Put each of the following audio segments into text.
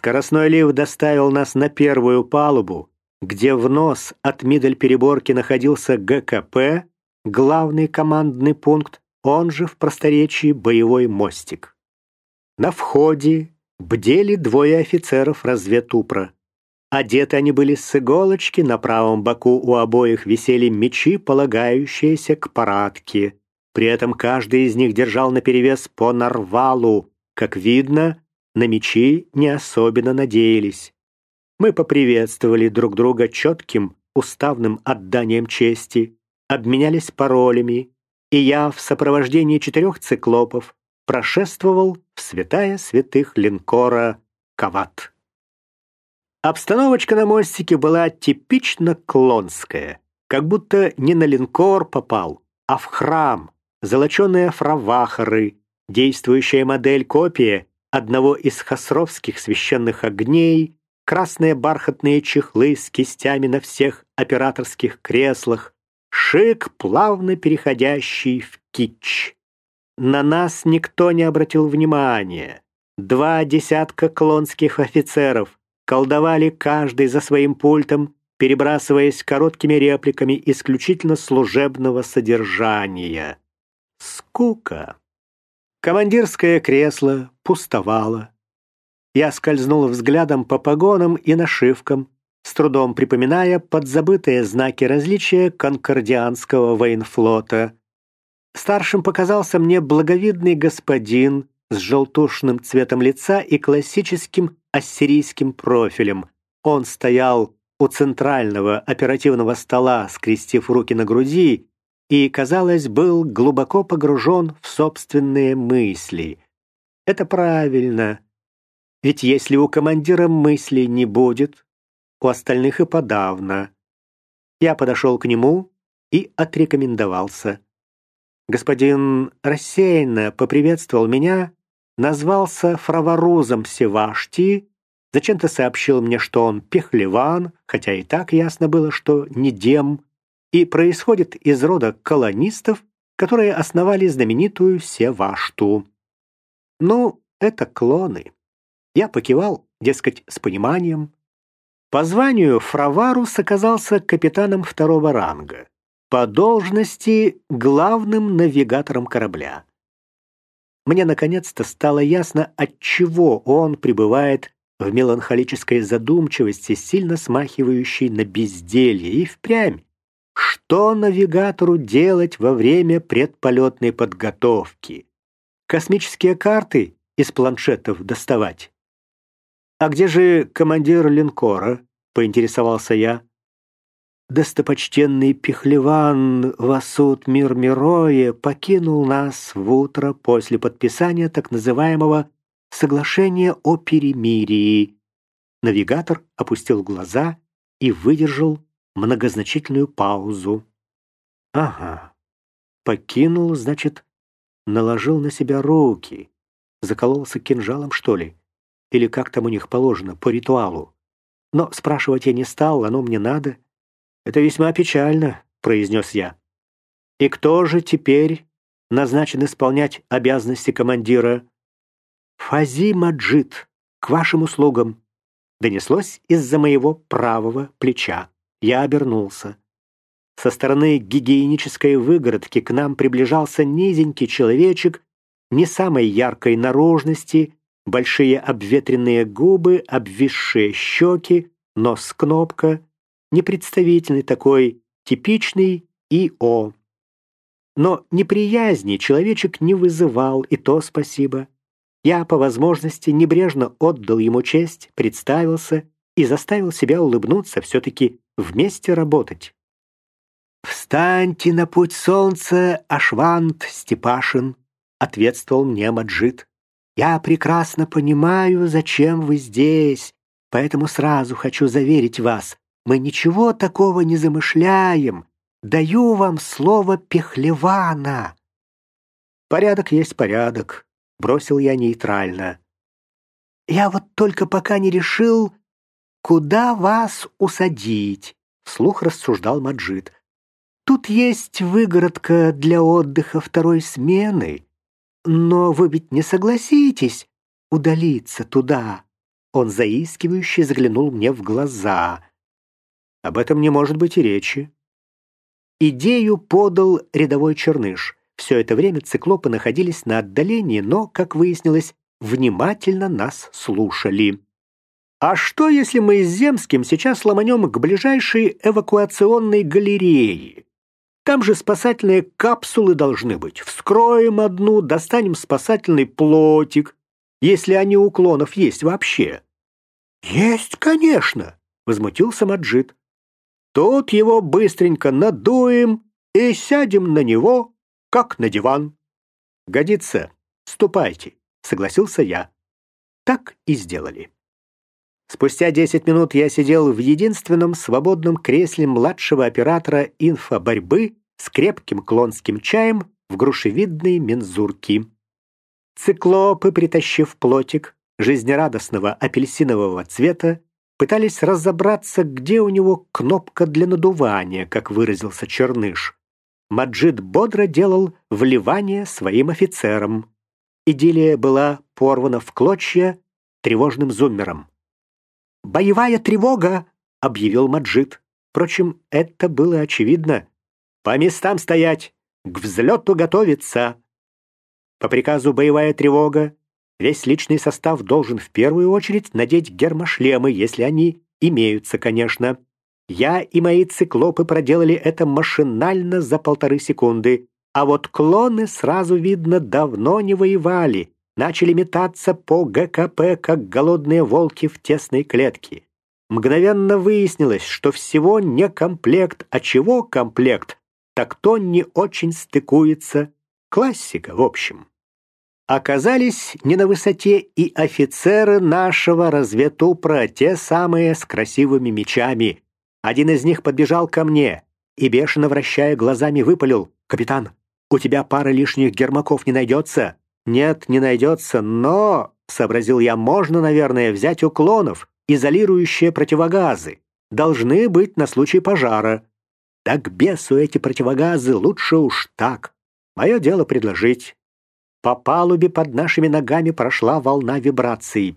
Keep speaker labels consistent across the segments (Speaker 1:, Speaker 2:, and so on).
Speaker 1: Скоростной лифт доставил нас на первую палубу, где в нос от мидель-переборки находился ГКП, главный командный пункт, он же в просторечии боевой мостик. На входе бдели двое офицеров разведупра. Одеты они были с иголочки, на правом боку у обоих висели мечи, полагающиеся к парадке. При этом каждый из них держал наперевес по нарвалу. Как видно, на мечи не особенно надеялись. Мы поприветствовали друг друга четким, уставным отданием чести, обменялись паролями, и я в сопровождении четырех циклопов прошествовал в святая святых линкора Кават. Обстановочка на мостике была типично клонская, как будто не на линкор попал, а в храм, золоченые фравахары, действующая модель копия одного из хасровских священных огней, красные бархатные чехлы с кистями на всех операторских креслах, шик, плавно переходящий в кич. На нас никто не обратил внимания. Два десятка клонских офицеров колдовали каждый за своим пультом, перебрасываясь короткими репликами исключительно служебного содержания. Скука. Командирское кресло пустовало. Я скользнул взглядом по погонам и нашивкам, с трудом припоминая подзабытые знаки различия конкордианского военфлота. Старшим показался мне благовидный господин с желтушным цветом лица и классическим ассирийским профилем. Он стоял у центрального оперативного стола, скрестив руки на груди, и, казалось, был глубоко погружен в собственные мысли. Это правильно. Ведь если у командира мыслей не будет, у остальных и подавно. Я подошел к нему и отрекомендовался. Господин рассеянно поприветствовал меня назвался фраворузом Севашти, зачем-то сообщил мне, что он пехлеван, хотя и так ясно было, что не дем, и происходит из рода колонистов, которые основали знаменитую Севашту. Ну, это клоны. Я покивал, дескать, с пониманием. По званию Фраварус оказался капитаном второго ранга, по должности главным навигатором корабля мне наконец-то стало ясно, от чего он пребывает в меланхолической задумчивости, сильно смахивающей на безделье, и впрямь. Что навигатору делать во время предполетной подготовки? Космические карты из планшетов доставать? А где же командир линкора? поинтересовался я достопочтенный Пехлеван Васут Мир Мирое покинул нас в утро после подписания так называемого «Соглашения о перемирии». Навигатор опустил глаза и выдержал многозначительную паузу. «Ага, покинул, значит, наложил на себя руки, закололся кинжалом, что ли? Или как там у них положено, по ритуалу? Но спрашивать я не стал, оно мне надо». «Это весьма печально», — произнес я. «И кто же теперь назначен исполнять обязанности командира?» «Фази Маджид, к вашим услугам», — донеслось из-за моего правого плеча. Я обернулся. Со стороны гигиенической выгородки к нам приближался низенький человечек не самой яркой наружности, большие обветренные губы, обвисшие щеки, нос-кнопка, непредставительный такой, типичный ИО. Но неприязни человечек не вызывал, и то спасибо. Я, по возможности, небрежно отдал ему честь, представился и заставил себя улыбнуться, все-таки вместе работать. «Встаньте на путь солнца, Ашвант Степашин», — ответствовал мне Маджид. «Я прекрасно понимаю, зачем вы здесь, поэтому сразу хочу заверить вас, мы ничего такого не замышляем. Даю вам слово Пехлевана. Порядок есть порядок, бросил я нейтрально. Я вот только пока не решил, куда вас усадить, вслух рассуждал Маджид. Тут есть выгородка для отдыха второй смены, но вы ведь не согласитесь удалиться туда. Он заискивающе заглянул мне в глаза. Об этом не может быть и речи. Идею подал рядовой черныш. Все это время циклопы находились на отдалении, но, как выяснилось, внимательно нас слушали. А что, если мы с Земским сейчас ломанем к ближайшей эвакуационной галерее? Там же спасательные капсулы должны быть. Вскроем одну, достанем спасательный плотик, если они у клонов есть вообще. Есть, конечно, возмутился Маджид. Тут его быстренько надуем и сядем на него, как на диван. Годится. Ступайте, согласился я. Так и сделали. Спустя 10 минут я сидел в единственном свободном кресле младшего оператора инфоборьбы с крепким клонским чаем в грушевидной мензурке. Циклопы, притащив плотик жизнерадостного апельсинового цвета, пытались разобраться, где у него кнопка для надувания, как выразился Черныш. Маджид бодро делал вливание своим офицерам. Идиллия была порвана в клочья тревожным зуммером. «Боевая тревога!» — объявил Маджид. Впрочем, это было очевидно. «По местам стоять! К взлету готовиться!» По приказу «Боевая тревога» весь личный состав должен в первую очередь надеть гермошлемы, если они имеются, конечно. Я и мои циклопы проделали это машинально за полторы секунды, а вот клоны, сразу видно, давно не воевали, начали метаться по ГКП, как голодные волки в тесной клетке. Мгновенно выяснилось, что всего не комплект, а чего комплект, так то не очень стыкуется. Классика, в общем. Оказались не на высоте и офицеры нашего разведупра, те самые с красивыми мечами. Один из них подбежал ко мне и, бешено вращая глазами, выпалил. «Капитан, у тебя пара лишних гермаков не найдется?» Нет, не найдется, но, сообразил я, можно, наверное, взять уклонов, изолирующие противогазы. Должны быть на случай пожара. Так бесу эти противогазы, лучше уж так. Мое дело предложить. По палубе под нашими ногами прошла волна вибраций.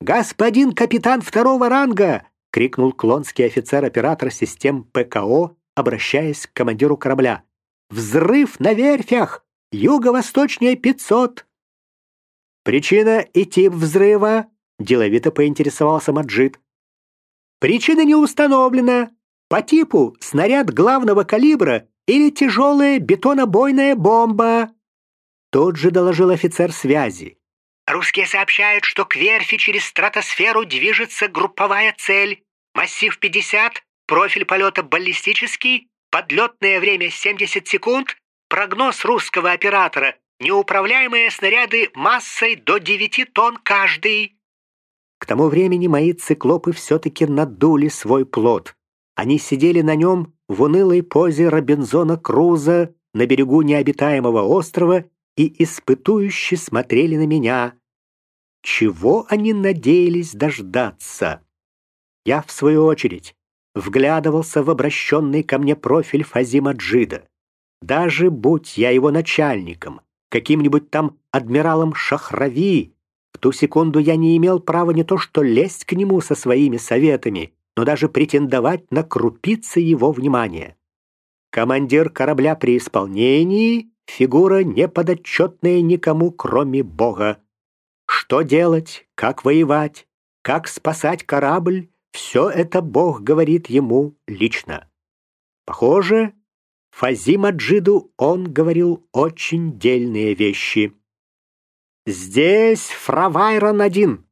Speaker 1: «Господин капитан второго ранга!» — крикнул клонский офицер-оператор систем ПКО, обращаясь к командиру корабля. «Взрыв на верфях! Юго-восточнее 500. Причина и тип взрыва? Деловито поинтересовался Маджид. Причина не установлена. По типу снаряд главного калибра или тяжелая бетонобойная бомба. Тот же доложил офицер связи. Русские сообщают, что к верфи через стратосферу движется групповая цель. Массив 50, профиль полета баллистический, подлетное время 70 секунд, Прогноз русского оператора – неуправляемые снаряды массой до 9 тонн каждый. К тому времени мои циклопы все-таки надули свой плод. Они сидели на нем в унылой позе Робинзона Круза на берегу необитаемого острова и испытующе смотрели на меня. Чего они надеялись дождаться? Я, в свою очередь, вглядывался в обращенный ко мне профиль Фазима Джида. Даже будь я его начальником, каким-нибудь там адмиралом Шахрави, в ту секунду я не имел права не то что лезть к нему со своими советами, но даже претендовать на крупицы его внимания. Командир корабля при исполнении — фигура неподотчетная никому, кроме Бога. Что делать, как воевать, как спасать корабль — все это Бог говорит ему лично. Похоже, Фазима Джиду он говорил очень дельные вещи. «Здесь Фравайрон один.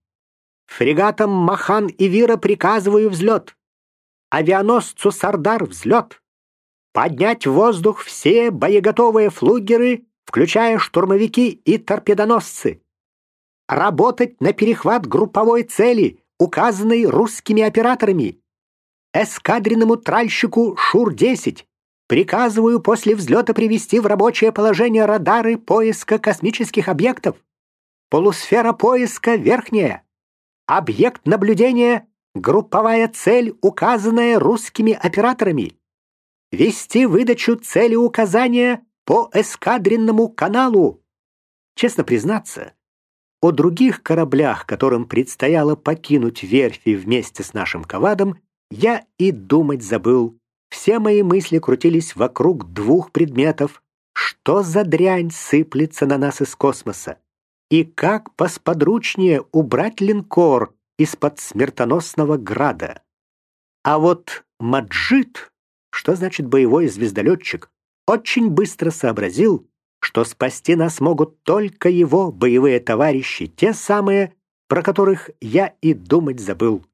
Speaker 1: Фрегатам Махан и Вира приказываю взлет. Авианосцу Сардар взлет. Поднять в воздух все боеготовые флугеры, включая штурмовики и торпедоносцы. Работать на перехват групповой цели, указанной русскими операторами. Эскадренному тральщику Шур-10 Приказываю после взлета привести в рабочее положение радары поиска космических объектов. Полусфера поиска верхняя. Объект наблюдения — групповая цель, указанная русскими операторами. Вести выдачу цели указания по эскадренному каналу. Честно признаться, о других кораблях, которым предстояло покинуть верфи вместе с нашим ковадом, я и думать забыл. Все мои мысли крутились вокруг двух предметов. Что за дрянь сыплется на нас из космоса? И как посподручнее убрать линкор из-под смертоносного града? А вот Маджид, что значит боевой звездолетчик, очень быстро сообразил, что спасти нас могут только его боевые товарищи, те самые, про которых я и думать забыл.